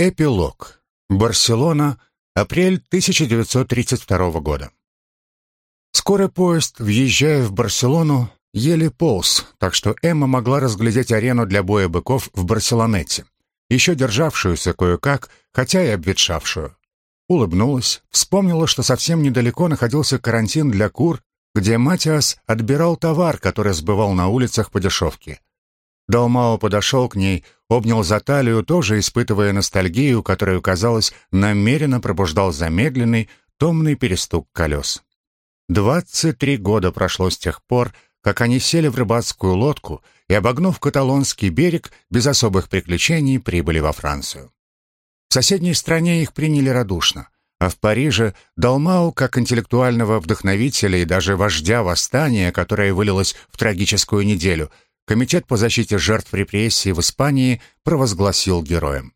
Эпилог. Барселона. Апрель 1932 года. Скорый поезд, въезжая в Барселону, еле полз, так что Эмма могла разглядеть арену для боя быков в Барселонете, еще державшуюся кое-как, хотя и обветшавшую. Улыбнулась, вспомнила, что совсем недалеко находился карантин для кур, где Матиас отбирал товар, который сбывал на улицах по дешевке. Далмао подошел к ней, обнял за талию, тоже испытывая ностальгию, которую, казалось, намеренно пробуждал замедленный, томный перестук колес. Двадцать три года прошло с тех пор, как они сели в рыбацкую лодку и, обогнув каталонский берег, без особых приключений прибыли во Францию. В соседней стране их приняли радушно, а в Париже Далмау, как интеллектуального вдохновителя и даже вождя восстания, которое вылилось в трагическую неделю – Комитет по защите жертв репрессий в Испании провозгласил героем.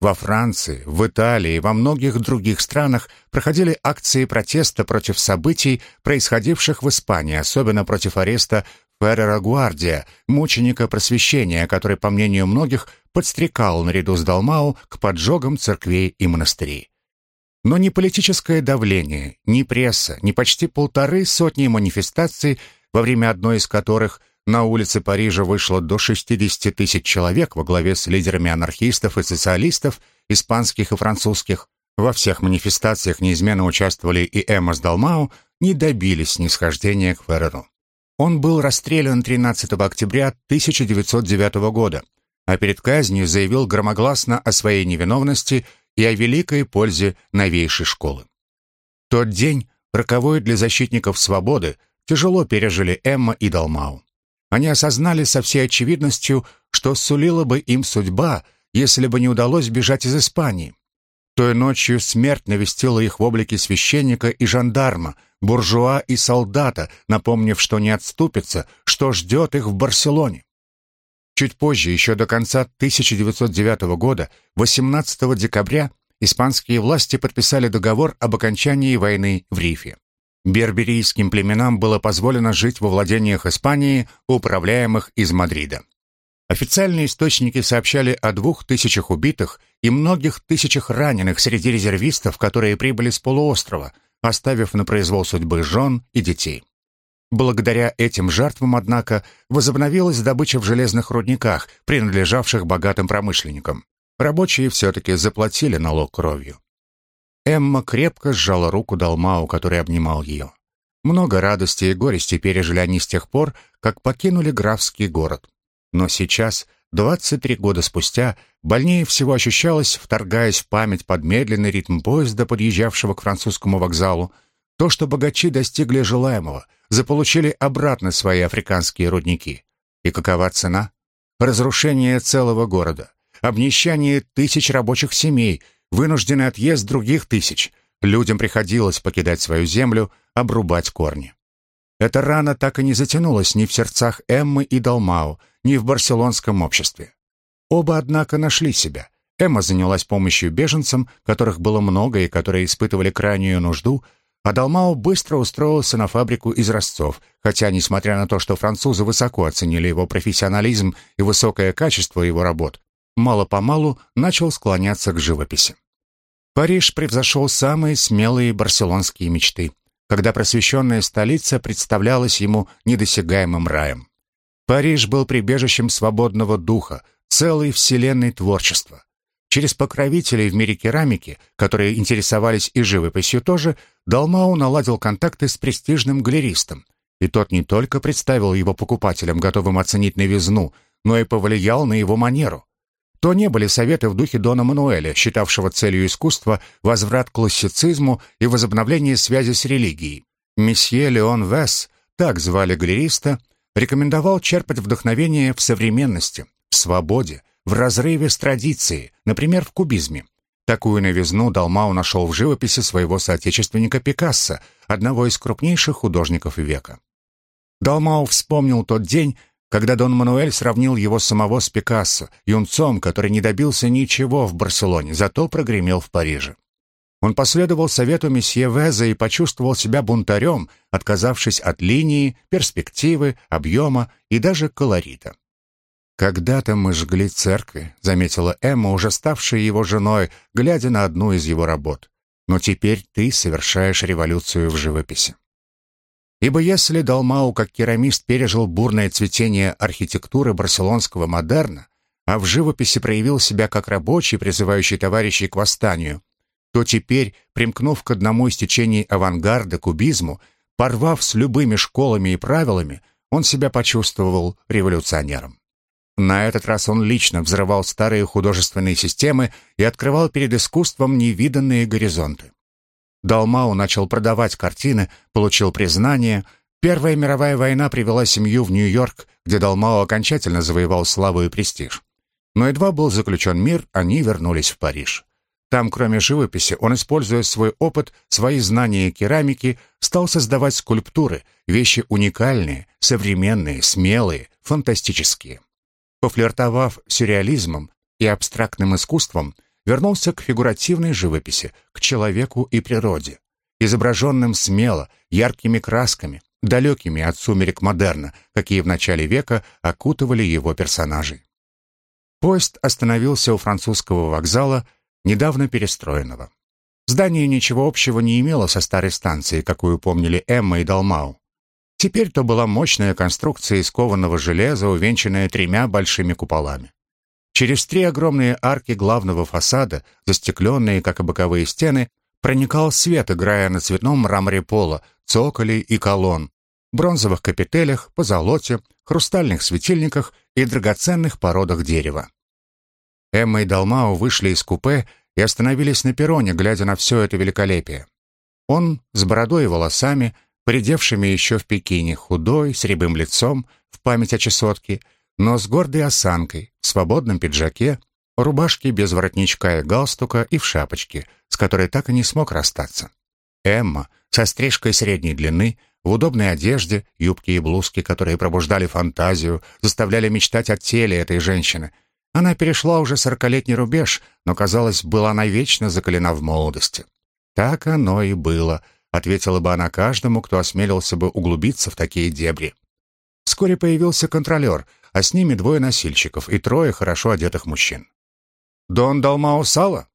Во Франции, в Италии и во многих других странах проходили акции протеста против событий, происходивших в Испании, особенно против ареста Феррера Гуардия, мученика просвещения, который, по мнению многих, подстрекал наряду с Далмау к поджогам церквей и монастырей. Но ни политическое давление, ни пресса, ни почти полторы сотни манифестаций, во время одной из которых – на улице Парижа вышло до 60 тысяч человек во главе с лидерами анархистов и социалистов, испанских и французских. Во всех манифестациях неизменно участвовали и Эмма с Далмау, не добились снисхождения к Ферреру. Он был расстрелян 13 октября 1909 года, а перед казнью заявил громогласно о своей невиновности и о великой пользе новейшей школы. Тот день, роковой для защитников свободы, тяжело пережили Эмма и Далмау. Они осознали со всей очевидностью, что сулила бы им судьба, если бы не удалось бежать из Испании. Той ночью смерть навестила их в облике священника и жандарма, буржуа и солдата, напомнив, что не отступится, что ждет их в Барселоне. Чуть позже, еще до конца 1909 года, 18 декабря, испанские власти подписали договор об окончании войны в Рифе. Берберийским племенам было позволено жить во владениях Испании, управляемых из Мадрида. Официальные источники сообщали о двух тысячах убитых и многих тысячах раненых среди резервистов, которые прибыли с полуострова, оставив на произвол судьбы жен и детей. Благодаря этим жертвам, однако, возобновилась добыча в железных рудниках, принадлежавших богатым промышленникам. Рабочие все-таки заплатили налог кровью. Эмма крепко сжала руку Далмау, который обнимал ее. Много радости и горести пережили они с тех пор, как покинули графский город. Но сейчас, 23 года спустя, больнее всего ощущалось, вторгаясь в память под медленный ритм поезда, подъезжавшего к французскому вокзалу, то, что богачи достигли желаемого, заполучили обратно свои африканские рудники. И какова цена? Разрушение целого города, обнищание тысяч рабочих семей — вынужденный отъезд других тысяч. Людям приходилось покидать свою землю, обрубать корни. Эта рана так и не затянулась ни в сердцах Эммы и Далмау, ни в барселонском обществе. Оба, однако, нашли себя. Эмма занялась помощью беженцам, которых было много и которые испытывали крайнюю нужду, а Далмау быстро устроился на фабрику изразцов, хотя, несмотря на то, что французы высоко оценили его профессионализм и высокое качество его работ, мало-помалу начал склоняться к живописи. Париж превзошел самые смелые барселонские мечты, когда просвещенная столица представлялась ему недосягаемым раем. Париж был прибежищем свободного духа, целой вселенной творчества. Через покровителей в мире керамики, которые интересовались и живописью тоже, Далмау наладил контакты с престижным галеристом, и тот не только представил его покупателям, готовым оценить новизну, но и повлиял на его манеру то не были советы в духе Дона Мануэля, считавшего целью искусства возврат к классицизму и возобновление связи с религией. Месье Леон Весс, так звали галериста, рекомендовал черпать вдохновение в современности, в свободе, в разрыве с традицией, например, в кубизме. Такую новизну Далмау нашел в живописи своего соотечественника Пикассо, одного из крупнейших художников века. Далмау вспомнил тот день, когда Дон Мануэль сравнил его самого с Пикассо, юнцом, который не добился ничего в Барселоне, зато прогремел в Париже. Он последовал совету месье Веза и почувствовал себя бунтарем, отказавшись от линии, перспективы, объема и даже колорита. «Когда-то мы жгли церкви», — заметила Эмма, уже ставшая его женой, глядя на одну из его работ. «Но теперь ты совершаешь революцию в живописи». Ибо если Далмау как керамист пережил бурное цветение архитектуры барселонского модерна, а в живописи проявил себя как рабочий, призывающий товарищей к восстанию, то теперь, примкнув к одному из течений авангарда, кубизму, порвав с любыми школами и правилами, он себя почувствовал революционером. На этот раз он лично взрывал старые художественные системы и открывал перед искусством невиданные горизонты. Далмау начал продавать картины, получил признание. Первая мировая война привела семью в Нью-Йорк, где Далмау окончательно завоевал славу и престиж. Но едва был заключен мир, они вернулись в Париж. Там, кроме живописи, он, используя свой опыт, свои знания керамики, стал создавать скульптуры, вещи уникальные, современные, смелые, фантастические. Пофлиртовав сюрреализмом и абстрактным искусством, вернулся к фигуративной живописи, к человеку и природе, изображенным смело, яркими красками, далекими от сумерек модерна, какие в начале века окутывали его персонажей. Поезд остановился у французского вокзала, недавно перестроенного. Здание ничего общего не имело со старой станцией, какую помнили Эмма и Далмау. Теперь то была мощная конструкция из кованого железа, увенчанная тремя большими куполами. Через три огромные арки главного фасада, застекленные, как и боковые стены, проникал свет, играя на цветном мраморе пола, цоколей и колонн, бронзовых капителях, позолоте, хрустальных светильниках и драгоценных породах дерева. Эмма и Далмау вышли из купе и остановились на перроне, глядя на все это великолепие. Он с бородой и волосами, придевшими еще в Пекине, худой, с рябым лицом, в память о чесотке, но с гордой осанкой, в свободном пиджаке, рубашке без воротничка и галстука и в шапочке, с которой так и не смог расстаться. Эмма со стрижкой средней длины, в удобной одежде, юбки и блузки, которые пробуждали фантазию, заставляли мечтать о теле этой женщины. Она перешла уже сорокалетний рубеж, но, казалось, была навечно закалена в молодости. «Так оно и было», — ответила бы она каждому, кто осмелился бы углубиться в такие дебри. Вскоре появился контролер, а с ними двое носильщиков и трое хорошо одетых мужчин. «Дон Далмао Сала?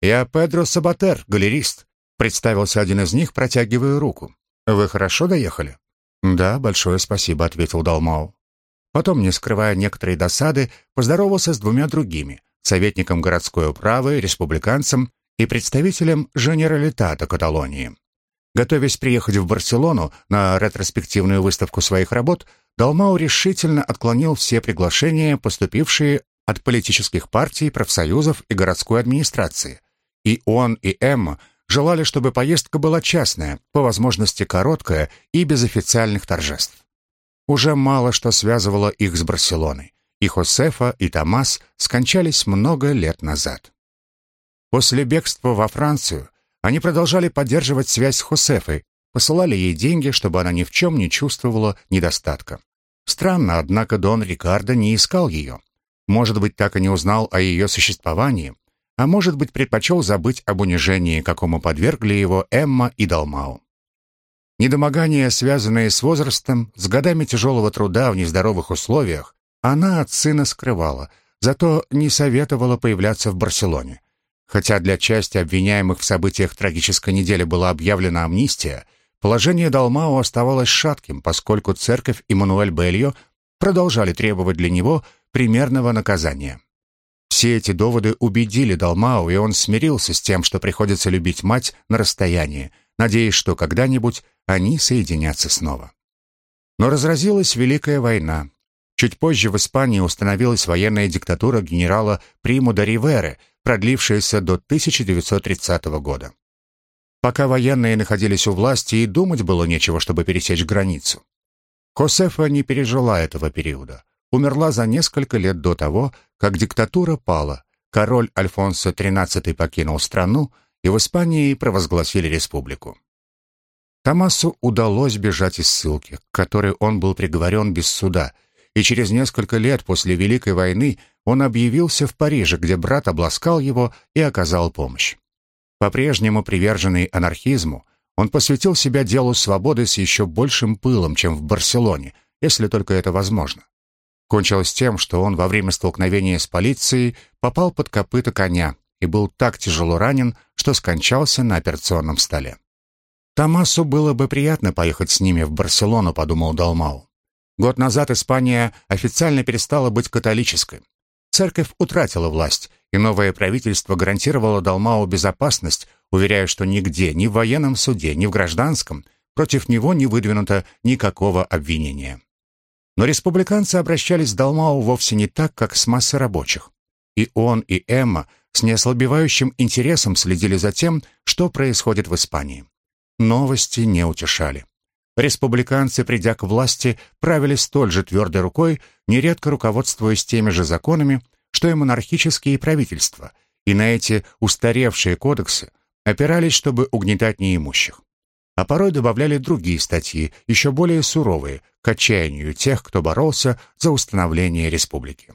Я Педро Сабатер, галерист», — представился один из них, протягивая руку. «Вы хорошо доехали?» «Да, большое спасибо», — ответил Далмао. Потом, не скрывая некоторой досады, поздоровался с двумя другими, советником городской управы, республиканцем и представителем Женералитата Каталонии. Готовясь приехать в Барселону на ретроспективную выставку своих работ, Далмау решительно отклонил все приглашения, поступившие от политических партий, профсоюзов и городской администрации. И он, и Эмма желали, чтобы поездка была частная, по возможности короткая и без официальных торжеств. Уже мало что связывало их с Барселоной. И Хосефа, и Томас скончались много лет назад. После бегства во Францию они продолжали поддерживать связь с Хосефой, посылали ей деньги, чтобы она ни в чем не чувствовала недостатка. Странно, однако Дон Рикардо не искал ее. Может быть, так и не узнал о ее существовании, а может быть, предпочел забыть об унижении, какому подвергли его Эмма и Далмау. Недомогания, связанные с возрастом, с годами тяжелого труда в нездоровых условиях, она от сына скрывала, зато не советовала появляться в Барселоне. Хотя для части обвиняемых в событиях трагической недели была объявлена амнистия, Положение Далмао оставалось шатким, поскольку церковь и Мануэль Бельо продолжали требовать для него примерного наказания. Все эти доводы убедили Далмао, и он смирился с тем, что приходится любить мать на расстоянии, надеясь, что когда-нибудь они соединятся снова. Но разразилась Великая война. Чуть позже в Испании установилась военная диктатура генерала Приму де Риверы, продлившаяся до 1930 года. Пока военные находились у власти, и думать было нечего, чтобы пересечь границу. Хосефа не пережила этого периода. Умерла за несколько лет до того, как диктатура пала. Король Альфонсо XIII покинул страну, и в Испании провозгласили республику. Томасу удалось бежать из ссылки, к которой он был приговорен без суда, и через несколько лет после Великой войны он объявился в Париже, где брат обласкал его и оказал помощь. По-прежнему приверженный анархизму, он посвятил себя делу свободы с еще большим пылом, чем в Барселоне, если только это возможно. Кончилось тем, что он во время столкновения с полицией попал под копыта коня и был так тяжело ранен, что скончался на операционном столе. «Томасу было бы приятно поехать с ними в Барселону», — подумал Далмау. Год назад Испания официально перестала быть католической. Церковь утратила власть, и новое правительство гарантировало Далмау безопасность, уверяя, что нигде, ни в военном суде, ни в гражданском, против него не выдвинуто никакого обвинения. Но республиканцы обращались с Далмау вовсе не так, как с массой рабочих. И он, и Эмма с неослабевающим интересом следили за тем, что происходит в Испании. Новости не утешали. Республиканцы, придя к власти, правили столь же твердой рукой, нередко руководствуясь теми же законами, что и монархические правительства, и на эти устаревшие кодексы опирались, чтобы угнетать неимущих. А порой добавляли другие статьи, еще более суровые, к отчаянию тех, кто боролся за установление республики.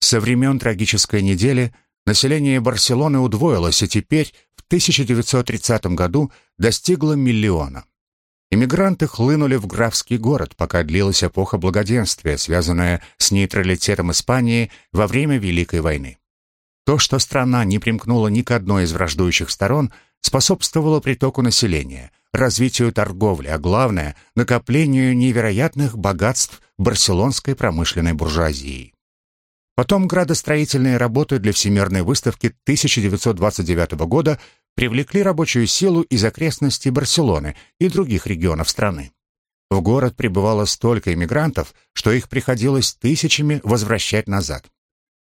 Со времен трагической недели население Барселоны удвоилось и теперь в 1930 году достигло миллиона. Иммигранты хлынули в графский город, пока длилась эпоха благоденствия, связанная с нейтралитетом Испании во время Великой войны. То, что страна не примкнула ни к одной из враждующих сторон, способствовало притоку населения, развитию торговли, а главное – накоплению невероятных богатств барселонской промышленной буржуазии. Потом градостроительные работы для Всемирной выставки 1929 года привлекли рабочую силу из окрестностей Барселоны и других регионов страны. В город прибывало столько иммигрантов, что их приходилось тысячами возвращать назад.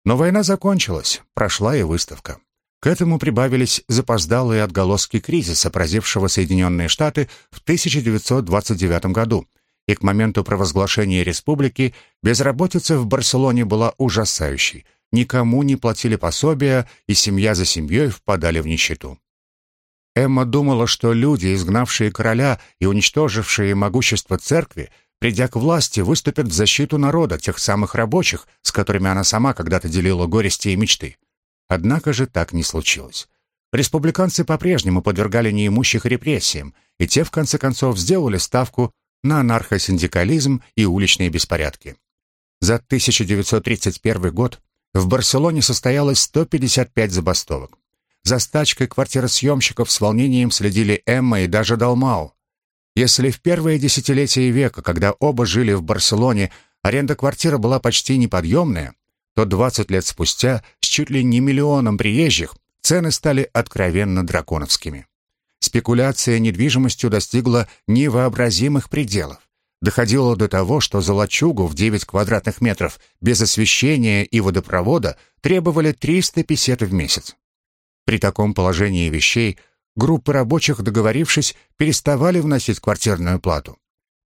Но война закончилась, прошла и выставка. К этому прибавились запоздалые отголоски кризиса, поразившего Соединенные Штаты в 1929 году, и к моменту провозглашения республики безработица в Барселоне была ужасающей. Никому не платили пособия, и семья за семьей впадали в нищету. Эмма думала, что люди, изгнавшие короля и уничтожившие могущество церкви, придя к власти, выступят в защиту народа, тех самых рабочих, с которыми она сама когда-то делила горести и мечты. Однако же так не случилось. Республиканцы по-прежнему подвергали неимущих репрессиям, и те, в конце концов, сделали ставку на анархосиндикализм и уличные беспорядки. За 1931 год в Барселоне состоялось 155 забастовок. За стачкой квартиросъемщиков с волнением следили Эмма и даже Далмау. Если в первые десятилетия века, когда оба жили в Барселоне, аренда квартиры была почти неподъемная, то 20 лет спустя с чуть ли не миллионом приезжих цены стали откровенно драконовскими. Спекуляция недвижимостью достигла невообразимых пределов. Доходило до того, что за лачугу в 9 квадратных метров без освещения и водопровода требовали 300 песет в месяц. При таком положении вещей группы рабочих, договорившись, переставали вносить квартирную плату.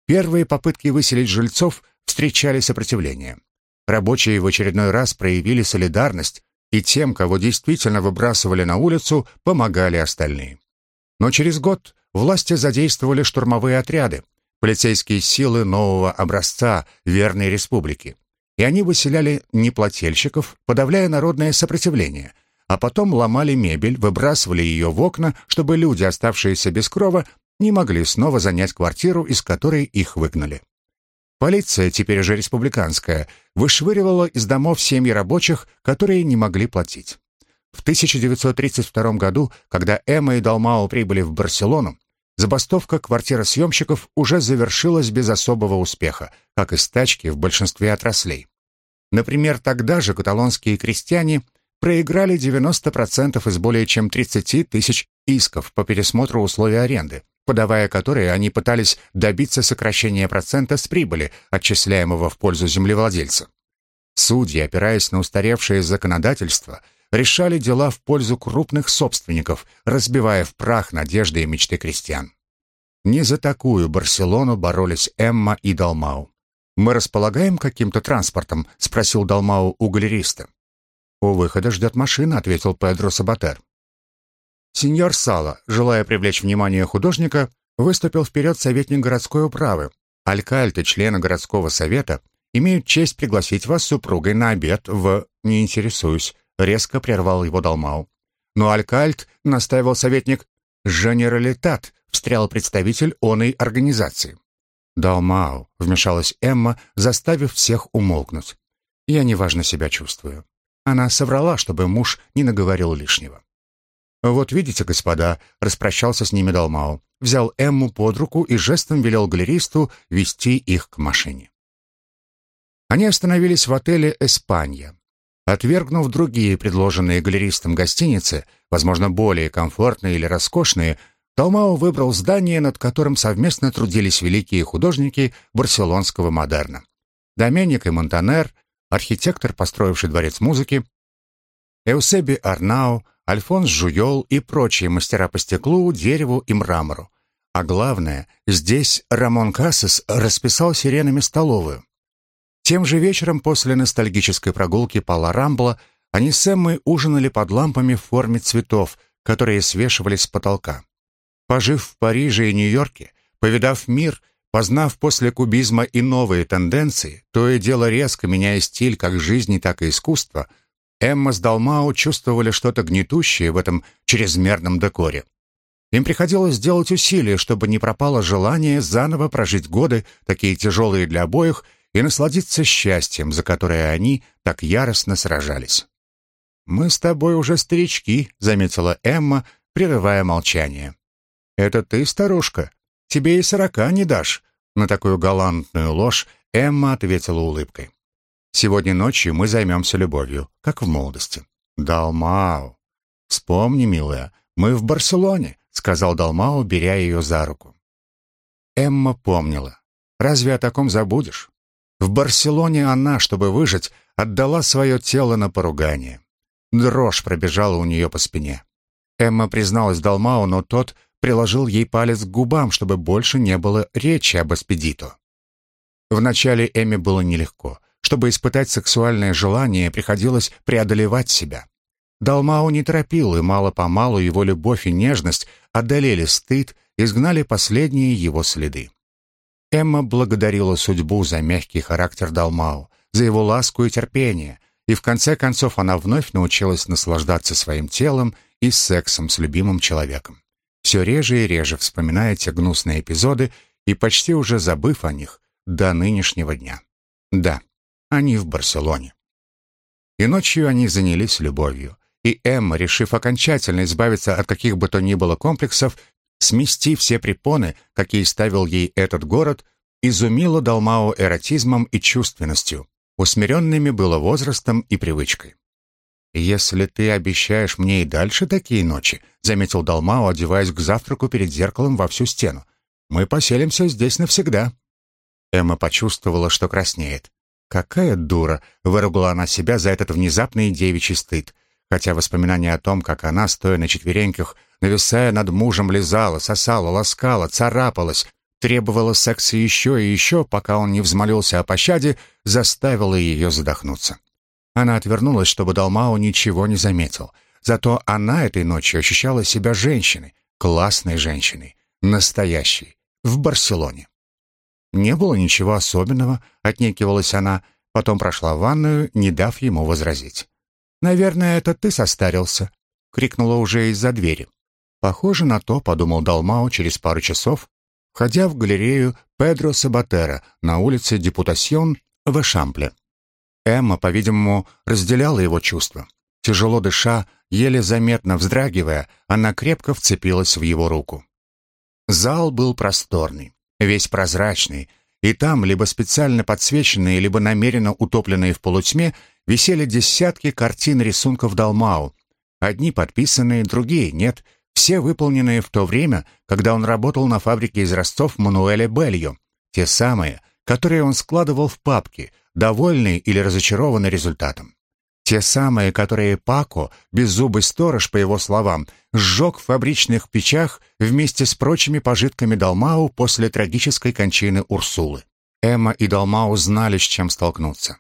Первые попытки выселить жильцов встречали сопротивление. Рабочие в очередной раз проявили солидарность, и тем, кого действительно выбрасывали на улицу, помогали остальные. Но через год власти задействовали штурмовые отряды, полицейские силы нового образца Верной Республики. И они выселяли неплательщиков, подавляя народное сопротивление, а потом ломали мебель, выбрасывали ее в окна, чтобы люди, оставшиеся без крова, не могли снова занять квартиру, из которой их выгнали. Полиция, теперь уже республиканская, вышвыривала из домов семьи рабочих, которые не могли платить. В 1932 году, когда Эмма и Далмао прибыли в Барселону, забастовка квартиросъемщиков уже завершилась без особого успеха, как и стачки в большинстве отраслей. Например, тогда же каталонские крестьяне проиграли 90% из более чем 30 тысяч исков по пересмотру условий аренды, подавая которые они пытались добиться сокращения процента с прибыли, отчисляемого в пользу землевладельца. Судьи, опираясь на устаревшее законодательство, решали дела в пользу крупных собственников, разбивая в прах надежды и мечты крестьян. Не за такую Барселону боролись Эмма и Далмау. «Мы располагаем каким-то транспортом?» — спросил Далмау у галериста. «У выхода ждет машина», — ответил Педро Сабатер. Сеньор Сала, желая привлечь внимание художника, выступил вперед советник городской управы. Алькальты, члены городского совета, имеют честь пригласить вас с супругой на обед в... Не интересуюсь резко прервал его Далмау. Но Алькальт, настаивал советник, «Женералитат», встрял представитель оной организации. «Далмау», — вмешалась Эмма, заставив всех умолкнуть. «Я неважно себя чувствую». Она соврала, чтобы муж не наговорил лишнего. «Вот видите, господа», — распрощался с ними Далмау, взял Эмму под руку и жестом велел галеристу вести их к машине. Они остановились в отеле «Эспанья». Отвергнув другие предложенные галеристом гостиницы, возможно, более комфортные или роскошные, Далмау выбрал здание, над которым совместно трудились великие художники барселонского модерна. Доменик и Монтанер, архитектор, построивший дворец музыки, Эусеби Арнау, Альфонс Жуйол и прочие мастера по стеклу, дереву и мрамору. А главное, здесь Рамон Кассес расписал сиренами столовую. Тем же вечером после ностальгической прогулки по Ла Рамбла они с Эммой ужинали под лампами в форме цветов, которые свешивались с потолка. Пожив в Париже и Нью-Йорке, повидав мир, познав после кубизма и новые тенденции, то и дело резко меняя стиль как жизни, так и искусства, Эмма с Далмау чувствовали что-то гнетущее в этом чрезмерном декоре. Им приходилось сделать усилия, чтобы не пропало желание заново прожить годы, такие тяжелые для обоих, и насладиться счастьем, за которое они так яростно сражались. «Мы с тобой уже старички», — заметила Эмма, прерывая молчание. «Это ты, старушка? Тебе и сорока не дашь». На такую галантную ложь Эмма ответила улыбкой. «Сегодня ночью мы займемся любовью, как в молодости». «Далмау!» «Вспомни, милая, мы в Барселоне», — сказал Далмау, беря ее за руку. Эмма помнила. «Разве о таком забудешь?» В Барселоне она, чтобы выжить, отдала свое тело на поругание. Дрожь пробежала у нее по спине. Эмма призналась Далмау, но тот приложил ей палец к губам, чтобы больше не было речи об Аспедито. Вначале Эмме было нелегко. Чтобы испытать сексуальное желание, приходилось преодолевать себя. Далмау не торопил, и мало-помалу его любовь и нежность одолели стыд, изгнали последние его следы. Эмма благодарила судьбу за мягкий характер Далмау, за его ласку и терпение, и в конце концов она вновь научилась наслаждаться своим телом и сексом с любимым человеком. Все реже и реже вспоминая те гнусные эпизоды и почти уже забыв о них до нынешнего дня. Да, они в Барселоне. И ночью они занялись любовью, и Эмма, решив окончательно избавиться от каких бы то ни было комплексов, смести все препоны, какие ставил ей этот город, изумила Далмао эротизмом и чувственностью, усмиренными было возрастом и привычкой. «Если ты обещаешь мне и дальше такие ночи», — заметил Далмао, одеваясь к завтраку перед зеркалом во всю стену, «мы поселимся здесь навсегда». Эмма почувствовала, что краснеет. «Какая дура!» — выругала она себя за этот внезапный девичий стыд, хотя воспоминания о том, как она, стоя на четвереньках, нависая над мужем, лизала, сосала, ласкала, царапалась, требовала секса еще и еще, пока он не взмолился о пощаде, заставило ее задохнуться. Она отвернулась, чтобы Далмао ничего не заметил. Зато она этой ночью ощущала себя женщиной, классной женщиной, настоящей, в Барселоне. Не было ничего особенного, отнекивалась она, потом прошла в ванную, не дав ему возразить. «Наверное, это ты состарился», — крикнула уже из-за двери. «Похоже на то», — подумал Далмао через пару часов, входя в галерею Педро Сабатера на улице Депутасьон в Эшампле. Эмма, по-видимому, разделяла его чувства. Тяжело дыша, еле заметно вздрагивая, она крепко вцепилась в его руку. Зал был просторный, весь прозрачный, и там, либо специально подсвеченные, либо намеренно утопленные в полутьме, висели десятки картин рисунков Далмау. Одни подписанные, другие нет, все выполненные в то время, когда он работал на фабрике из Ростов Мануэля Белью, те самые, которые он складывал в папки, довольный или разочарованный результатом. Те самые, которые Пако, беззубый сторож, по его словам, сжег в фабричных печах вместе с прочими пожитками Далмау после трагической кончины Урсулы. Эмма и Далмау знали, с чем столкнуться.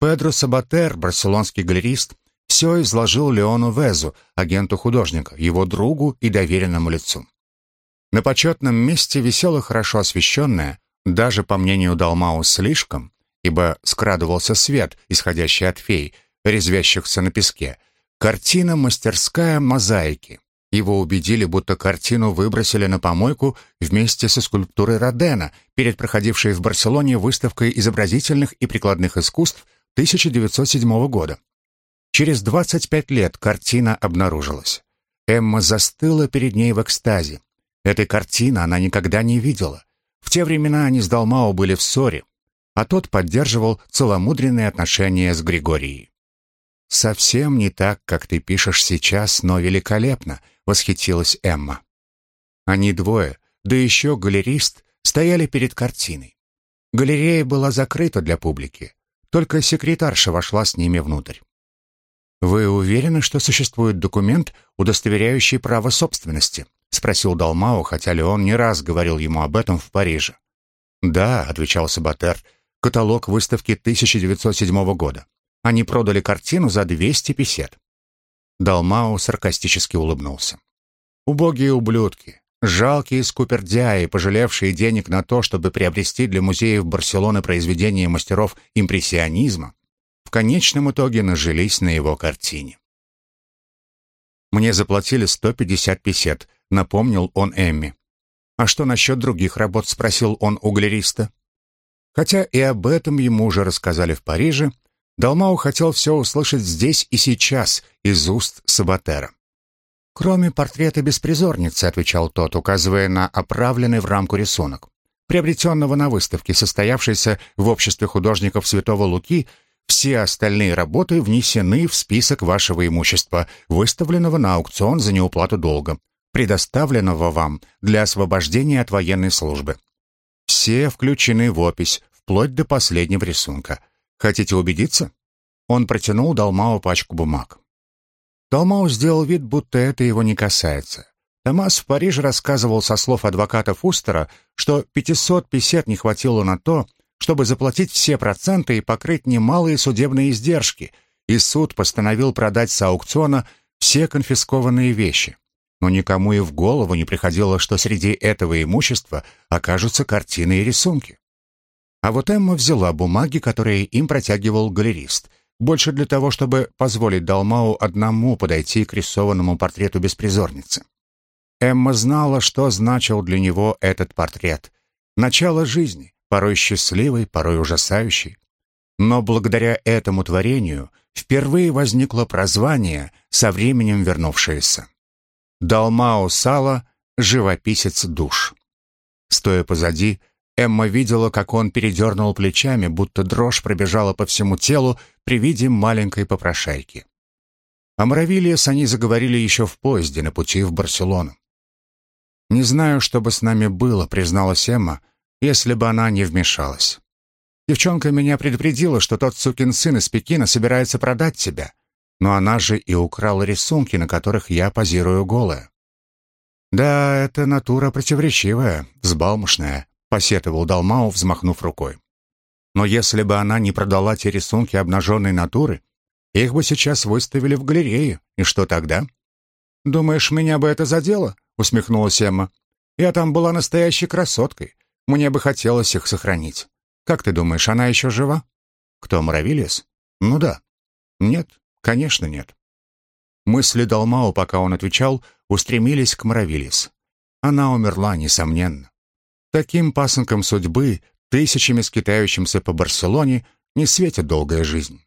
Педро Сабатер, барселонский галерист, все изложил Леону Везу, агенту художника, его другу и доверенному лицу. На почетном месте висела хорошо освещенная, даже по мнению Далмау слишком, ибо скрадывался свет, исходящий от фей, резвящихся на песке, картина «Мастерская мозаики». Его убедили, будто картину выбросили на помойку вместе со скульптурой Родена перед проходившей в Барселоне выставкой изобразительных и прикладных искусств 1907 года. Через 25 лет картина обнаружилась. Эмма застыла перед ней в экстазе. Этой картины она никогда не видела. В те времена они с Далмао были в ссоре, а тот поддерживал целомудренные отношения с Григорией. «Совсем не так, как ты пишешь сейчас, но великолепно», — восхитилась Эмма. Они двое, да еще галерист, стояли перед картиной. Галерея была закрыта для публики. Только секретарша вошла с ними внутрь. «Вы уверены, что существует документ, удостоверяющий право собственности?» — спросил Далмао, хотя Леон не раз говорил ему об этом в Париже. «Да», — отвечал Сабатер, — «каталог выставки 1907 года. Они продали картину за 200 песет». Далмао саркастически улыбнулся. «Убогие ублюдки, жалкие скупердяи, пожалевшие денег на то, чтобы приобрести для музеев Барселоны произведения мастеров импрессионизма, в конечном итоге нажились на его картине. «Мне заплатили 150 песет», — напомнил он Эмми. «А что насчет других работ?» — спросил он у галериста. Хотя и об этом ему уже рассказали в Париже, Далмау хотел все услышать здесь и сейчас из уст Сабатера. «Кроме портрета беспризорницы», — отвечал тот, указывая на оправленный в рамку рисунок, приобретенного на выставке, состоявшейся в обществе художников Святого Луки все остальные работы внесены в список вашего имущества, выставленного на аукцион за неуплату долга, предоставленного вам для освобождения от военной службы. Все включены в опись, вплоть до последнего рисунка. Хотите убедиться? Он протянул Далмау пачку бумаг. Далмау сделал вид, будто это его не касается. Томас в Париже рассказывал со слов адвоката Фустера, что 500 песет не хватило на то, чтобы заплатить все проценты и покрыть немалые судебные издержки, и суд постановил продать с аукциона все конфискованные вещи. Но никому и в голову не приходило, что среди этого имущества окажутся картины и рисунки. А вот Эмма взяла бумаги, которые им протягивал галерист, больше для того, чтобы позволить Далмау одному подойти к рисованному портрету беспризорницы. Эмма знала, что значил для него этот портрет. Начало жизни, порой счастливой, порой ужасающей. Но благодаря этому творению впервые возникло прозвание, со временем вернувшееся. Далмао Сала — живописец душ. Стоя позади, Эмма видела, как он передернул плечами, будто дрожь пробежала по всему телу при виде маленькой попрошайки. О Моравилиес они заговорили еще в поезде на пути в Барселону. «Не знаю, что бы с нами было», — призналась Эмма, — если бы она не вмешалась. Девчонка меня предупредила, что тот сукин сын из Пекина собирается продать тебя, но она же и украла рисунки, на которых я позирую голая. «Да, это натура противоречивая, взбалмошная», — посетовал Далмау, взмахнув рукой. «Но если бы она не продала те рисунки обнаженной натуры, их бы сейчас выставили в галерее, и что тогда?» «Думаешь, меня бы это задело?» — усмехнулась Эмма. «Я там была настоящей красоткой, мне бы хотелось их сохранить. Как ты думаешь, она еще жива? Кто, Муравилис? Ну да. Нет, конечно, нет. Мысли Далмау, пока он отвечал, устремились к Муравилис. Она умерла, несомненно. Таким пасынком судьбы, тысячами скитающимся по Барселоне, не светит долгая жизнь.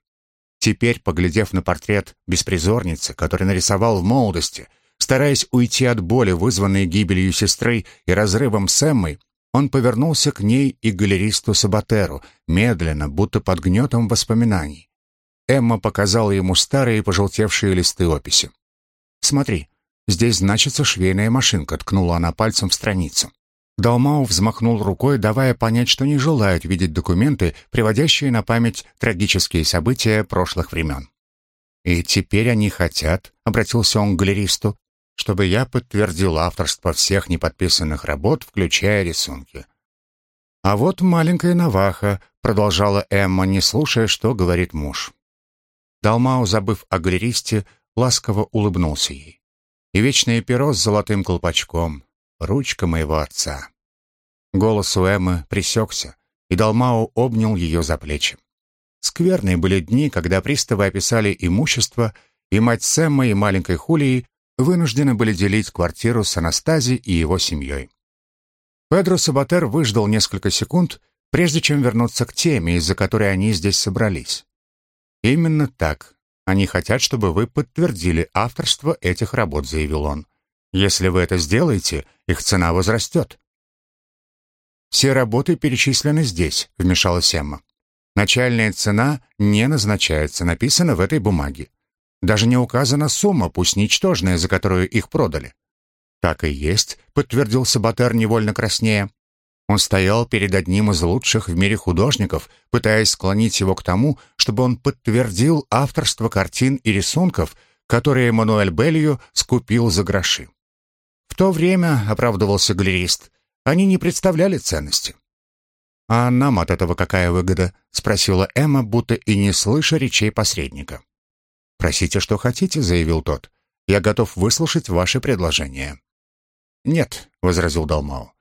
Теперь, поглядев на портрет беспризорницы, который нарисовал в молодости, стараясь уйти от боли, вызванной гибелью сестры и разрывом с Эммой, он повернулся к ней и галеристу Сабатеру, медленно, будто под гнетом воспоминаний. Эмма показала ему старые пожелтевшие листы описи. «Смотри, здесь значится швейная машинка», — ткнула она пальцем в страницу. Далмау взмахнул рукой, давая понять, что не желает видеть документы, приводящие на память трагические события прошлых времен. «И теперь они хотят», — обратился он к галеристу, чтобы я подтвердил авторство всех неподписанных работ, включая рисунки. «А вот маленькая Наваха», — продолжала Эмма, не слушая, что говорит муж. Далмау, забыв о галеристе, ласково улыбнулся ей. «И вечное перо с золотым колпачком, ручка моего отца». Голос у Эммы присекся, и Далмау обнял ее за плечи. Скверные были дни, когда приставы описали имущество, и мать Сэмма и маленькой Хулии вынуждены были делить квартиру с Анастази и его семьей. Педро Сабатер выждал несколько секунд, прежде чем вернуться к теме, из-за которой они здесь собрались. «Именно так. Они хотят, чтобы вы подтвердили авторство этих работ», — заявил он. «Если вы это сделаете, их цена возрастет». «Все работы перечислены здесь», — вмешалась Эмма. «Начальная цена не назначается, написано в этой бумаге. Даже не указана сумма, пусть ничтожная, за которую их продали». «Так и есть», — подтвердил Саботер невольно краснея. Он стоял перед одним из лучших в мире художников, пытаясь склонить его к тому, чтобы он подтвердил авторство картин и рисунков, которые Мануэль Белью скупил за гроши. В то время, оправдывался галерист, они не представляли ценности. «А нам от этого какая выгода?» — спросила Эмма, будто и не слыша речей посредника. «Просите, что хотите», — заявил тот. «Я готов выслушать ваши предложения». «Нет», — возразил Далмау.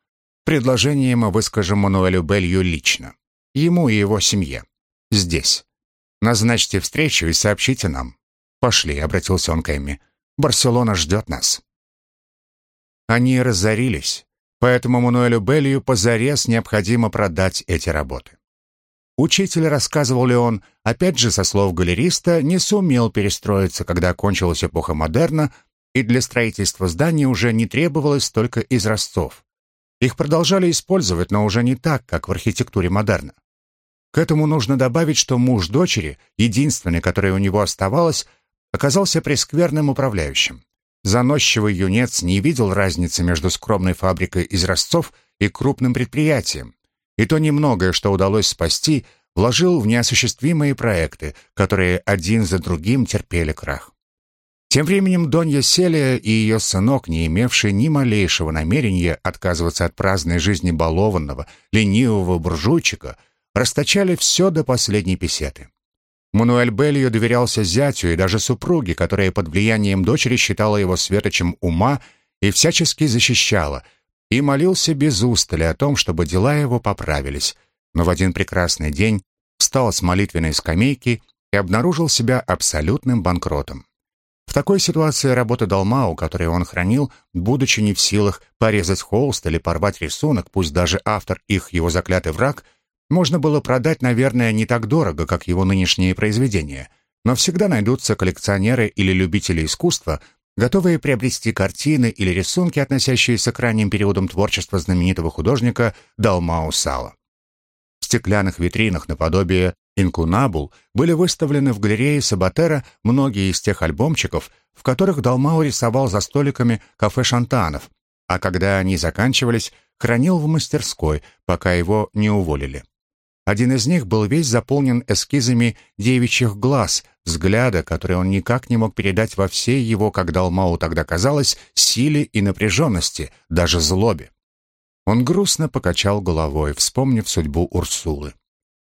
Предложение мы выскажем Мануэлю Белью лично. Ему и его семье. Здесь. Назначьте встречу и сообщите нам. Пошли, обратился он к Эмми. Барселона ждет нас. Они разорились, поэтому Мануэлю Белью позарез необходимо продать эти работы. Учитель, рассказывал ли он, опять же, со слов галериста, не сумел перестроиться, когда окончилась эпоха модерна, и для строительства здания уже не требовалось столько изразцов. Их продолжали использовать, но уже не так, как в архитектуре модерна. К этому нужно добавить, что муж дочери, единственный, который у него оставалось, оказался прескверным управляющим. Заносчивый юнец не видел разницы между скромной фабрикой изразцов и крупным предприятием. И то немногое, что удалось спасти, вложил в неосуществимые проекты, которые один за другим терпели крах. Тем временем Донья Селия и ее сынок, не имевшие ни малейшего намерения отказываться от праздной жизни балованного, ленивого буржуйчика, расточали все до последней песеты. Мануэль Беллио доверялся зятю и даже супруге, которая под влиянием дочери считала его светочем ума и всячески защищала, и молился без устали о том, чтобы дела его поправились. Но в один прекрасный день встал с молитвенной скамейки и обнаружил себя абсолютным банкротом. В такой ситуации работа Далмау, которые он хранил, будучи не в силах порезать холст или порвать рисунок, пусть даже автор их его заклятый враг, можно было продать, наверное, не так дорого, как его нынешние произведения. Но всегда найдутся коллекционеры или любители искусства, готовые приобрести картины или рисунки, относящиеся к ранним периодам творчества знаменитого художника Далмау Сала. В стеклянных витринах наподобие Инкунабул были выставлены в галерее Сабатера многие из тех альбомчиков, в которых Далмау рисовал за столиками кафе Шантанов, а когда они заканчивались, хранил в мастерской, пока его не уволили. Один из них был весь заполнен эскизами девичьих глаз, взгляда, который он никак не мог передать во всей его, как Далмау тогда казалось, силе и напряженности, даже злобе. Он грустно покачал головой, вспомнив судьбу Урсулы.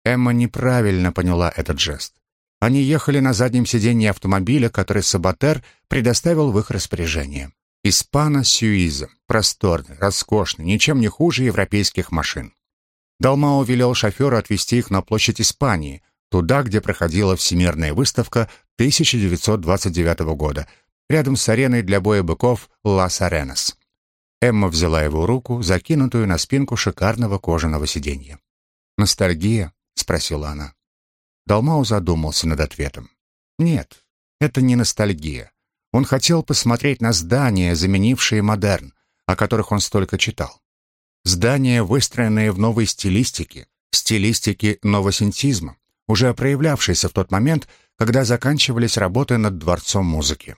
Эмма неправильно поняла этот жест. Они ехали на заднем сиденье автомобиля, который Саботер предоставил в их распоряжение. Испана Сюиза, просторный, роскошный, ничем не хуже европейских машин. Далмао велел шоферу отвезти их на площадь Испании, туда, где проходила Всемирная выставка 1929 года, рядом с ареной для боя быков Лас Аренас. Эмма взяла его руку, закинутую на спинку шикарного кожаного сиденья. Ностальгия — спросила она. Далмау задумался над ответом. «Нет, это не ностальгия. Он хотел посмотреть на здания, заменившие модерн, о которых он столько читал. Здания, выстроенные в новой стилистике, стилистике новосинтизма, уже проявлявшейся в тот момент, когда заканчивались работы над Дворцом музыки.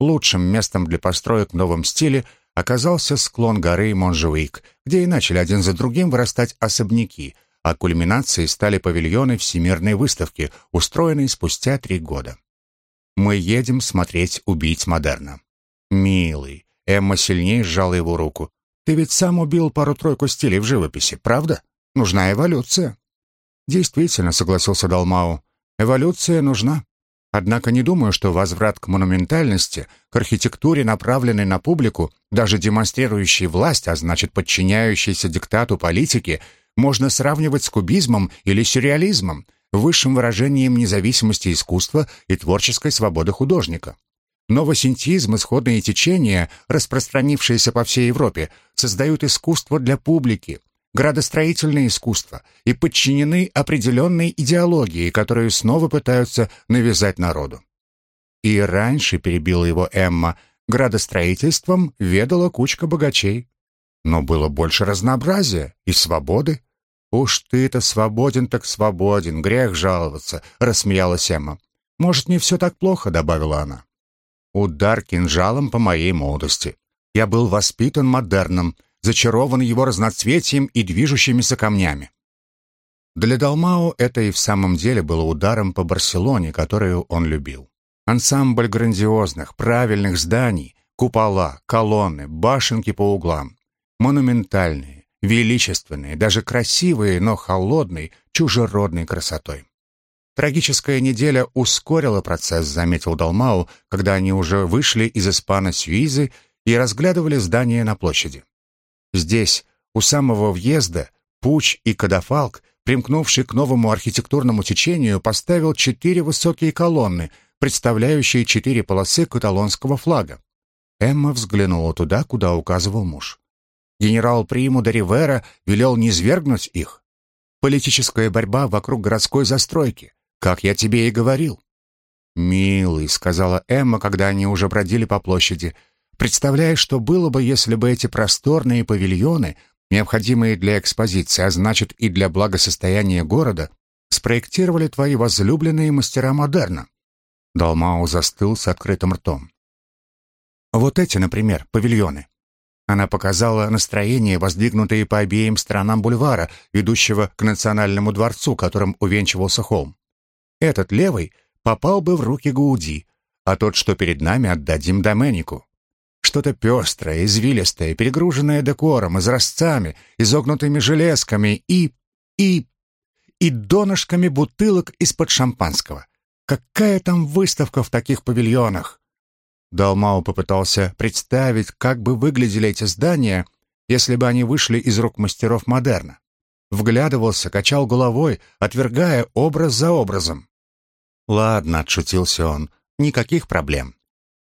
Лучшим местом для построек в новом стиле оказался склон горы Монжуик, где и начали один за другим вырастать особняки — а кульминацией стали павильоны Всемирной выставки, устроенные спустя три года. Мы едем смотреть «Убить модерна». «Милый», Эмма сильнее сжала его руку. «Ты ведь сам убил пару-тройку стилей в живописи, правда? Нужна эволюция». «Действительно», — согласился Далмау, — «эволюция нужна. Однако не думаю, что возврат к монументальности, к архитектуре, направленной на публику, даже демонстрирующей власть, а значит подчиняющейся диктату политики, можно сравнивать с кубизмом или сюрреализмом, высшим выражением независимости искусства и творческой свободы художника. Новосинтизм, исходные течения, распространившиеся по всей Европе, создают искусство для публики, градостроительное искусство и подчинены определенной идеологии, которую снова пытаются навязать народу. И раньше, перебила его Эмма, градостроительством ведала кучка богачей. Но было больше разнообразия и свободы. «Уж ты-то свободен, так свободен, грех жаловаться», — рассмеялась Эмма. «Может, не все так плохо», — добавила она. «Удар кинжалом по моей молодости. Я был воспитан модерном, зачарован его разноцветием и движущимися камнями. Для Далмао это и в самом деле было ударом по Барселоне, которую он любил. Ансамбль грандиозных, правильных зданий, купола, колонны, башенки по углам. Монументальные, величественные, даже красивые, но холодной, чужеродной красотой. Трагическая неделя ускорила процесс, заметил Далмау, когда они уже вышли из Испана-Сюизы и разглядывали здания на площади. Здесь, у самого въезда, Пуч и Кадафалк, примкнувший к новому архитектурному течению, поставил четыре высокие колонны, представляющие четыре полосы каталонского флага. Эмма взглянула туда, куда указывал муж. Генерал Приму де Ривера велел низвергнуть их. Политическая борьба вокруг городской застройки, как я тебе и говорил. «Милый», — сказала Эмма, когда они уже бродили по площади, — Представляешь, что было бы, если бы эти просторные павильоны, необходимые для экспозиции, а значит и для благосостояния города, спроектировали твои возлюбленные мастера модерна?» Далмау застыл с открытым ртом. «Вот эти, например, павильоны». Она показала настроение, воздвигнутые по обеим сторонам бульвара, ведущего к Национальному дворцу, которым увенчивался холм. Этот левый попал бы в руки Гауди, а тот, что перед нами, отдадим Доменику. Что-то пестрое, извилистое, перегруженное декором, изразцами, изогнутыми железками и... и... и донышками бутылок из-под шампанского. Какая там выставка в таких павильонах? Далмау попытался представить, как бы выглядели эти здания, если бы они вышли из рук мастеров модерна. Вглядывался, качал головой, отвергая образ за образом. «Ладно», — отшутился он, — «никаких проблем.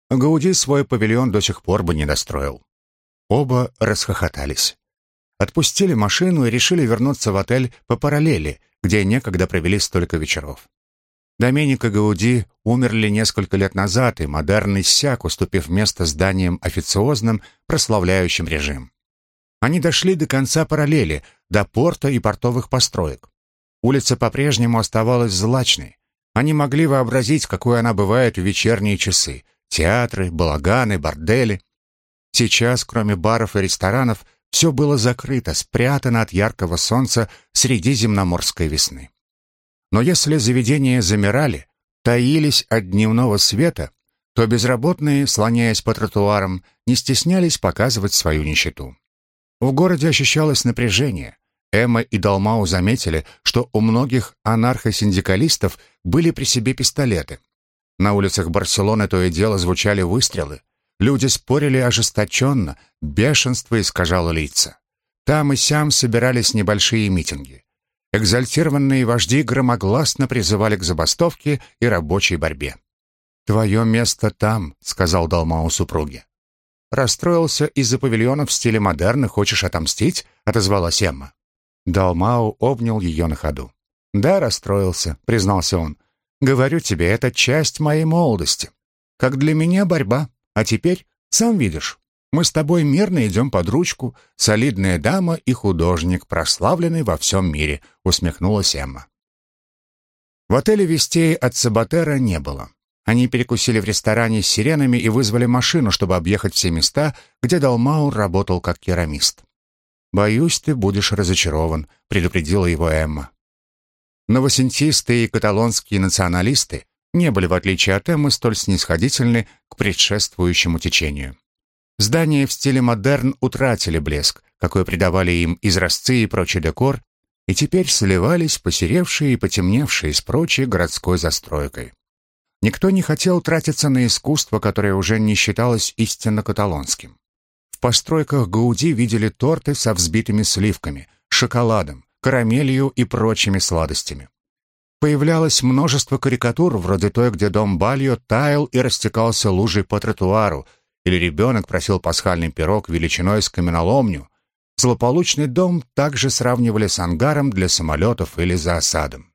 Гауди свой павильон до сих пор бы не достроил. Оба расхохотались. Отпустили машину и решили вернуться в отель по параллели, где некогда провели столько вечеров. Доменик и Гауди умерли несколько лет назад, и модерн иссяк, уступив место зданиям официозным, прославляющим режим. Они дошли до конца параллели, до порта и портовых построек. Улица по-прежнему оставалась злачной. Они могли вообразить, какой она бывает в вечерние часы, Театры, балаганы, бордели. Сейчас, кроме баров и ресторанов, все было закрыто, спрятано от яркого солнца среди земноморской весны. Но если заведения замирали, таились от дневного света, то безработные, слоняясь по тротуарам, не стеснялись показывать свою нищету. В городе ощущалось напряжение. Эмма и Далмау заметили, что у многих анархосиндикалистов были при себе пистолеты. На улицах Барселоны то и дело звучали выстрелы. Люди спорили ожесточенно, бешенство искажало лица. Там и сям собирались небольшие митинги. Экзальтированные вожди громогласно призывали к забастовке и рабочей борьбе. «Твое место там», — сказал Далмау супруге. «Расстроился из-за павильона в стиле модерна, хочешь отомстить?» — отозвалась Эмма. Далмау обнял ее на ходу. «Да, расстроился», — признался он. Говорю тебе, это часть моей молодости. Как для меня борьба. А теперь, сам видишь, мы с тобой мирно идем под ручку, солидная дама и художник, прославленный во всем мире», — усмехнулась Эмма. В отеле вестей от Саботера не было. Они перекусили в ресторане с сиренами и вызвали машину, чтобы объехать все места, где Далмаур работал как керамист. «Боюсь, ты будешь разочарован», — предупредила его Эмма. Новосентисты и каталонские националисты не были, в отличие от Эммы, столь снисходительны к предшествующему течению. Здания в стиле модерн утратили блеск, какой придавали им изразцы и прочий декор, и теперь сливались посеревшие и потемневшие с прочей городской застройкой. Никто не хотел тратиться на искусство, которое уже не считалось истинно каталонским. В постройках Гауди видели торты со взбитыми сливками, шоколадом, карамелью и прочими сладостями. Появлялось множество карикатур, вроде той, где дом Бальо таял и растекался лужей по тротуару, или ребенок просил пасхальный пирог величиной с каменоломню. Злополучный дом также сравнивали с ангаром для самолетов или за осадом.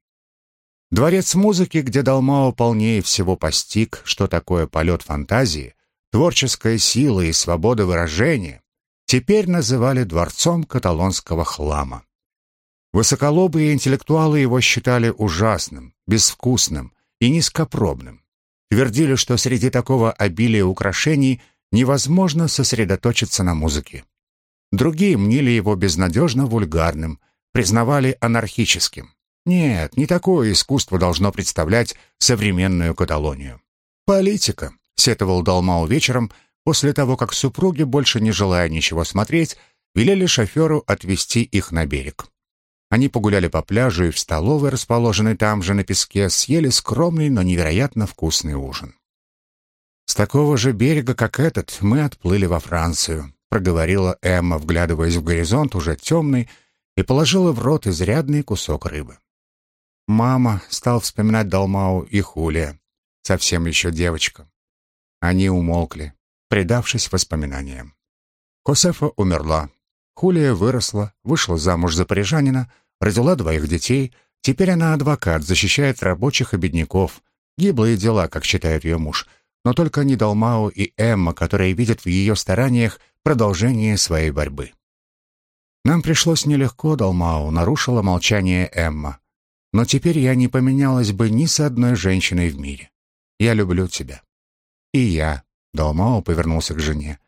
Дворец музыки, где Далмао полнее всего постиг, что такое полет фантазии, творческая сила и свобода выражения, теперь называли дворцом каталонского хлама. Высоколобые интеллектуалы его считали ужасным, безвкусным и низкопробным. Твердили, что среди такого обилия украшений невозможно сосредоточиться на музыке. Другие мнили его безнадежно вульгарным, признавали анархическим. Нет, не такое искусство должно представлять современную Каталонию. «Политика», — сетовал Далмау вечером, после того, как супруги, больше не желая ничего смотреть, велели шоферу отвезти их на берег. Они погуляли по пляжу и в столовой, расположенной там же на песке, съели скромный, но невероятно вкусный ужин. «С такого же берега, как этот, мы отплыли во Францию», проговорила Эмма, вглядываясь в горизонт, уже темный, и положила в рот изрядный кусок рыбы. Мама стал вспоминать Далмау и Хулия, совсем еще девочка. Они умолкли, предавшись воспоминаниям. Косефа умерла. Хулия выросла, вышла замуж за парижанина, родила двоих детей, теперь она адвокат, защищает рабочих и бедняков. Гиблые дела, как считает ее муж, но только не Далмао и Эмма, которые видят в ее стараниях продолжение своей борьбы. «Нам пришлось нелегко, Далмао», — нарушила молчание Эмма. «Но теперь я не поменялась бы ни с одной женщиной в мире. Я люблю тебя». «И я», — Далмао повернулся к жене.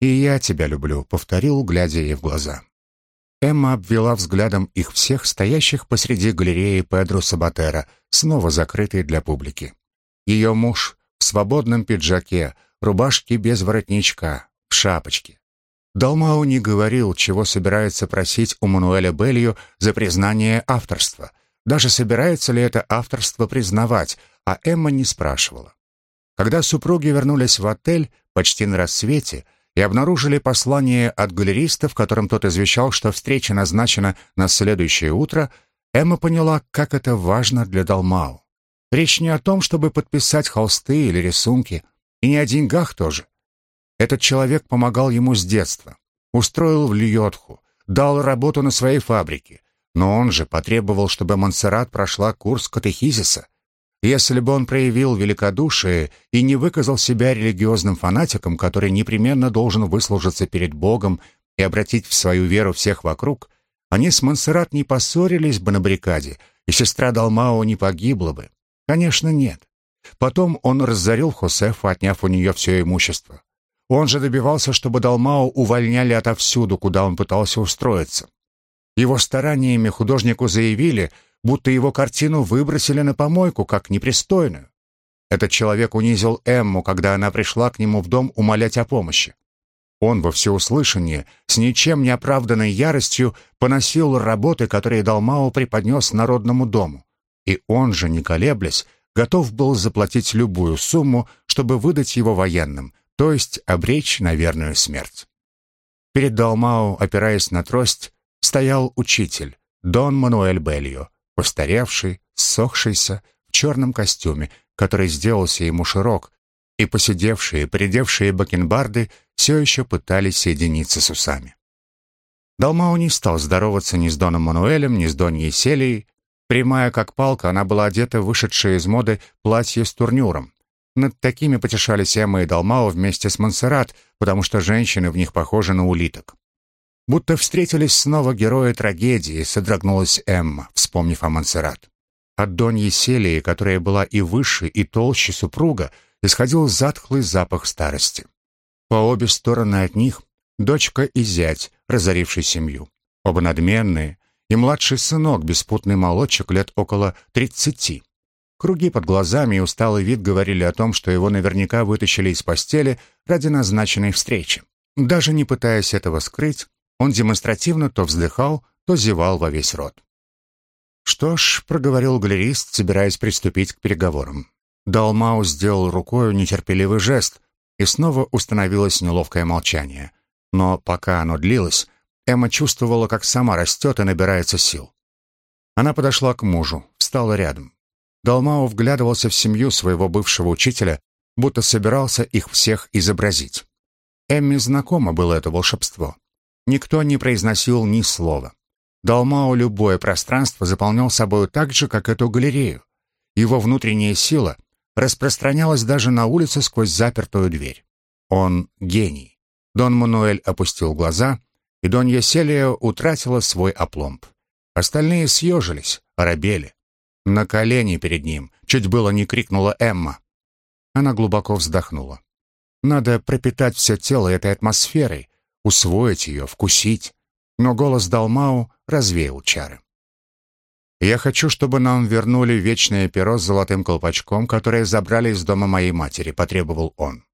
«И я тебя люблю», — повторил, глядя ей в глаза. Эмма обвела взглядом их всех, стоящих посреди галереи Педро Сабатера, снова закрытой для публики. Ее муж в свободном пиджаке, рубашке без воротничка, в шапочке. Далмау не говорил, чего собирается просить у Мануэля Белью за признание авторства. Даже собирается ли это авторство признавать, а Эмма не спрашивала. Когда супруги вернулись в отель почти на рассвете, и обнаружили послание от галериста, в котором тот извещал, что встреча назначена на следующее утро, Эмма поняла, как это важно для Далмау. Речь не о том, чтобы подписать холсты или рисунки, и не о деньгах тоже. Этот человек помогал ему с детства, устроил в Льотху, дал работу на своей фабрике, но он же потребовал, чтобы Монсеррат прошла курс катехизиса, если бы он проявил великодушие и не выказал себя религиозным фанатиком, который непременно должен выслужиться перед Богом и обратить в свою веру всех вокруг, они с Монсеррат не поссорились бы на баррикаде, и сестра Далмао не погибла бы. Конечно, нет. Потом он разорил Хосефа, отняв у нее все имущество. Он же добивался, чтобы Далмао увольняли отовсюду, куда он пытался устроиться. Его стараниями художнику заявили, будто его картину выбросили на помойку, как непристойную. Этот человек унизил Эмму, когда она пришла к нему в дом умолять о помощи. Он во всеуслышание, с ничем не оправданной яростью, поносил работы, которые Далмао преподнес Народному дому. И он же, не колеблясь, готов был заплатить любую сумму, чтобы выдать его военным, то есть обречь на верную смерть. Перед Далмао, опираясь на трость, стоял учитель, Дон Мануэль Бельо, постаревший, ссохшийся, в черном костюме, который сделался ему широк, и посидевшие, придевшие бакенбарды все еще пытались соединиться с усами. Далмау не стал здороваться ни с Доном Мануэлем, ни с Доньей Селией. Прямая как палка, она была одета в вышедшее из моды платье с турнюром. Над такими потешались Эмма и Далмау вместе с Монсеррат, потому что женщины в них похожи на улиток. Будто встретились снова герои трагедии, содрогнулась Эмма, вспомнив о Монсеррат. От Доньи Селии, которая была и выше, и толще супруга, исходил затхлый запах старости. По обе стороны от них дочка и зять, разоривший семью. Оба надменные, и младший сынок, беспутный молодчик лет около тридцати. Круги под глазами и усталый вид говорили о том, что его наверняка вытащили из постели ради назначенной встречи. Даже не пытаясь этого скрыть, он демонстративно то вздыхал, то зевал во весь рот. «Что ж», — проговорил галерист, собираясь приступить к переговорам. Далмау сделал рукой нетерпеливый жест, и снова установилось неловкое молчание. Но пока оно длилось, Эмма чувствовала, как сама растет и набирается сил. Она подошла к мужу, встала рядом. Далмао вглядывался в семью своего бывшего учителя, будто собирался их всех изобразить. Эмми знакомо было это волшебство. Никто не произносил ни слова. Далмао любое пространство заполнял собою так же, как эту галерею. Его внутренняя сила распространялась даже на улице сквозь запертую дверь. Он гений. Дон Мануэль опустил глаза, и Донья Селия утратила свой опломб. Остальные съежились, оробели. На колени перед ним чуть было не крикнула Эмма. Она глубоко вздохнула. Надо пропитать все тело этой атмосферой, усвоить ее, вкусить. Но голос Далмау развеял чары. «Я хочу, чтобы нам вернули вечное перо с золотым колпачком, которое забрали из дома моей матери», — потребовал он.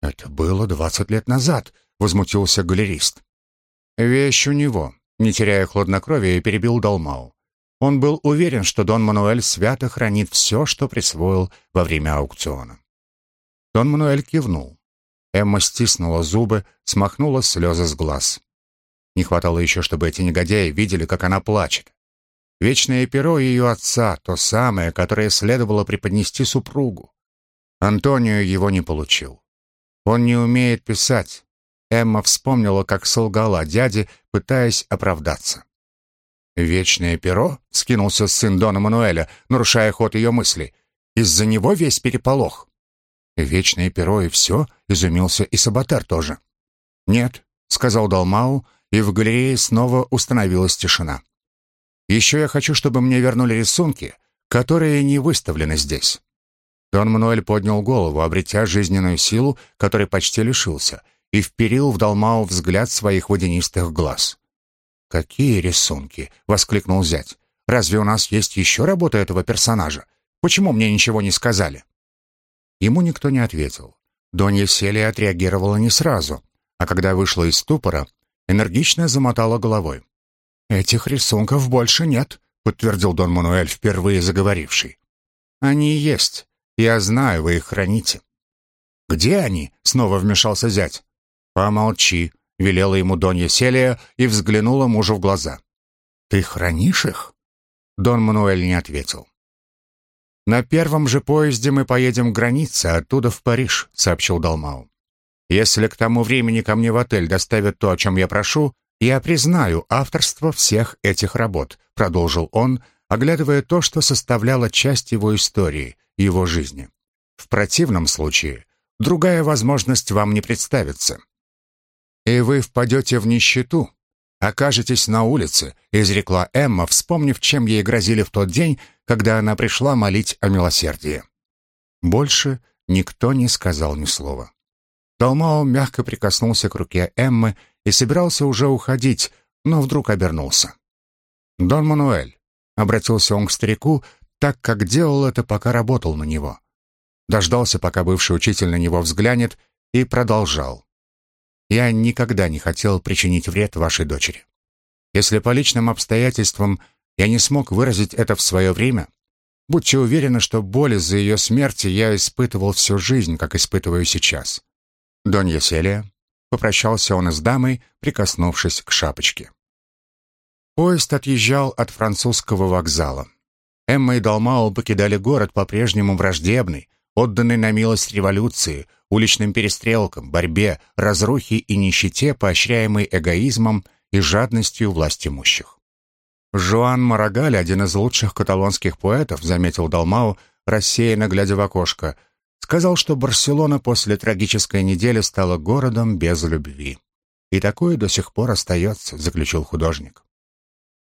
«Это было двадцать лет назад», — возмутился галерист. «Вещь у него», — не теряя хладнокровия, перебил Далмау. Он был уверен, что Дон Мануэль свято хранит все, что присвоил во время аукциона. Дон Мануэль кивнул. Эмма стиснула зубы, смахнула слезы с глаз. Не хватало еще, чтобы эти негодяи видели, как она плачет. Вечное перо ее отца, то самое, которое следовало преподнести супругу. Антонио его не получил. Он не умеет писать. Эмма вспомнила, как солгала дяде, пытаясь оправдаться. «Вечное перо?» — скинулся сын Дона Мануэля, нарушая ход ее мыслей. «Из-за него весь переполох». «Вечное перо и все?» — изумился и Саботар тоже. «Нет», — сказал Далмау, и в галерее снова установилась тишина. «Еще я хочу, чтобы мне вернули рисунки, которые не выставлены здесь». Дон Мануэль поднял голову, обретя жизненную силу, которой почти лишился, и вперил в Далмау взгляд своих водянистых глаз. «Какие рисунки?» — воскликнул зять. «Разве у нас есть еще работа этого персонажа? Почему мне ничего не сказали?» Ему никто не ответил. Донья Селия отреагировала не сразу, а когда вышла из ступора, энергично замотала головой. «Этих рисунков больше нет», — подтвердил Дон Мануэль, впервые заговоривший. «Они есть. Я знаю, вы их храните». «Где они?» — снова вмешался зять. «Помолчи», — велела ему Донья Селия и взглянула мужу в глаза. «Ты хранишь их?» Дон Мануэль не ответил. «На первом же поезде мы поедем к границе, оттуда в Париж», — сообщил Далмау. «Если к тому времени ко мне в отель доставят то, о чем я прошу, я признаю авторство всех этих работ», — продолжил он, оглядывая то, что составляло часть его истории, его жизни. «В противном случае другая возможность вам не представится. И вы впадете в нищету, окажетесь на улице», — изрекла Эмма, вспомнив, чем ей грозили в тот день, когда она пришла молить о милосердии. Больше никто не сказал ни слова. Далмао мягко прикоснулся к руке Эммы и собирался уже уходить, но вдруг обернулся. «Дон Мануэль», — обратился он к старику, так как делал это, пока работал на него. Дождался, пока бывший учитель на него взглянет, и продолжал. «Я никогда не хотел причинить вред вашей дочери. Если по личным обстоятельствам я не смог выразить это в свое время. Будьте уверены, что боль из-за ее смерти я испытывал всю жизнь, как испытываю сейчас. Донья Селия. Попрощался он с дамой, прикоснувшись к шапочке. Поезд отъезжал от французского вокзала. Эмма и Далмао покидали город по-прежнему враждебный, отданный на милость революции, уличным перестрелкам, борьбе, разрухе и нищете, поощряемой эгоизмом и жадностью власть имущих. Жуан Марагаль, один из лучших каталонских поэтов, заметил Далмау, рассеянно глядя в окошко, сказал, что Барселона после трагической недели стала городом без любви. И такое до сих пор остается, заключил художник.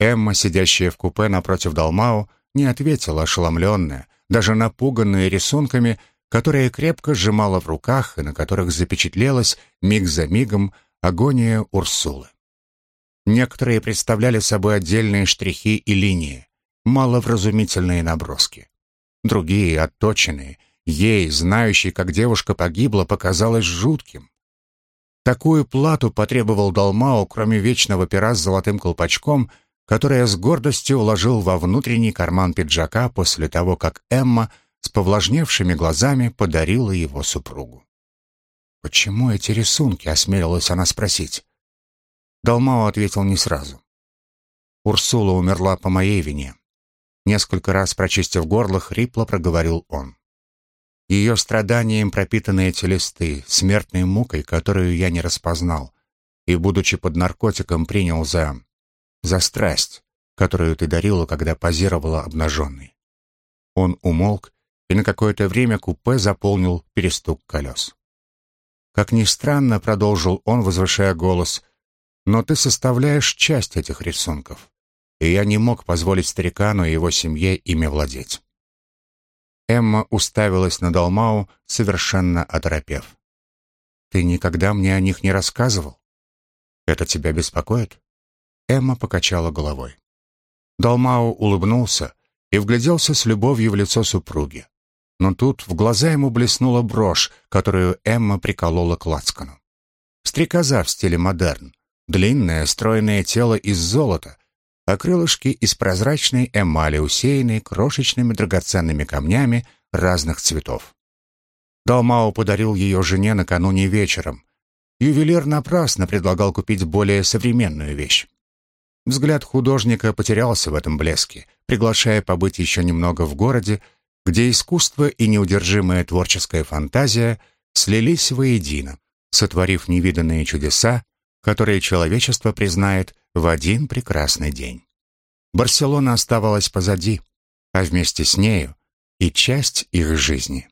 Эмма, сидящая в купе напротив Далмау, не ответила ошеломленная, даже напуганная рисунками, которые крепко сжимала в руках и на которых запечатлелась миг за мигом агония Урсулы. Некоторые представляли собой отдельные штрихи и линии, маловразумительные наброски. Другие, отточенные, ей, знающей, как девушка погибла, показалось жутким. Такую плату потребовал Далмао, кроме вечного пера с золотым колпачком, которое с гордостью уложил во внутренний карман пиджака после того, как Эмма с повлажневшими глазами подарила его супругу. «Почему эти рисунки?» — осмелилась она спросить. Далмао ответил не сразу. Урсула умерла по моей вине. Несколько раз прочистив горло, хрипло проговорил он. Ее страданием пропитаны эти листы, смертной мукой, которую я не распознал, и, будучи под наркотиком, принял за... за страсть, которую ты дарила, когда позировала обнаженной. Он умолк, и на какое-то время купе заполнил перестук колес. Как ни странно, продолжил он, возвышая голос, но ты составляешь часть этих рисунков, и я не мог позволить старикану и его семье ими владеть. Эмма уставилась на Далмау, совершенно оторопев. «Ты никогда мне о них не рассказывал? Это тебя беспокоит?» Эмма покачала головой. Далмау улыбнулся и вгляделся с любовью в лицо супруги. Но тут в глаза ему блеснула брошь, которую Эмма приколола к лацкану. Стрекоза в стиле модерн, длинное стройное тело из золота, а крылышки из прозрачной эмали, усеянной крошечными драгоценными камнями разных цветов. Далмао подарил ее жене накануне вечером. Ювелир напрасно предлагал купить более современную вещь. Взгляд художника потерялся в этом блеске, приглашая побыть еще немного в городе, где искусство и неудержимая творческая фантазия слились воедино, сотворив невиданные чудеса, которые человечество признает в один прекрасный день. Барселона оставалась позади, а вместе с нею и часть их жизни.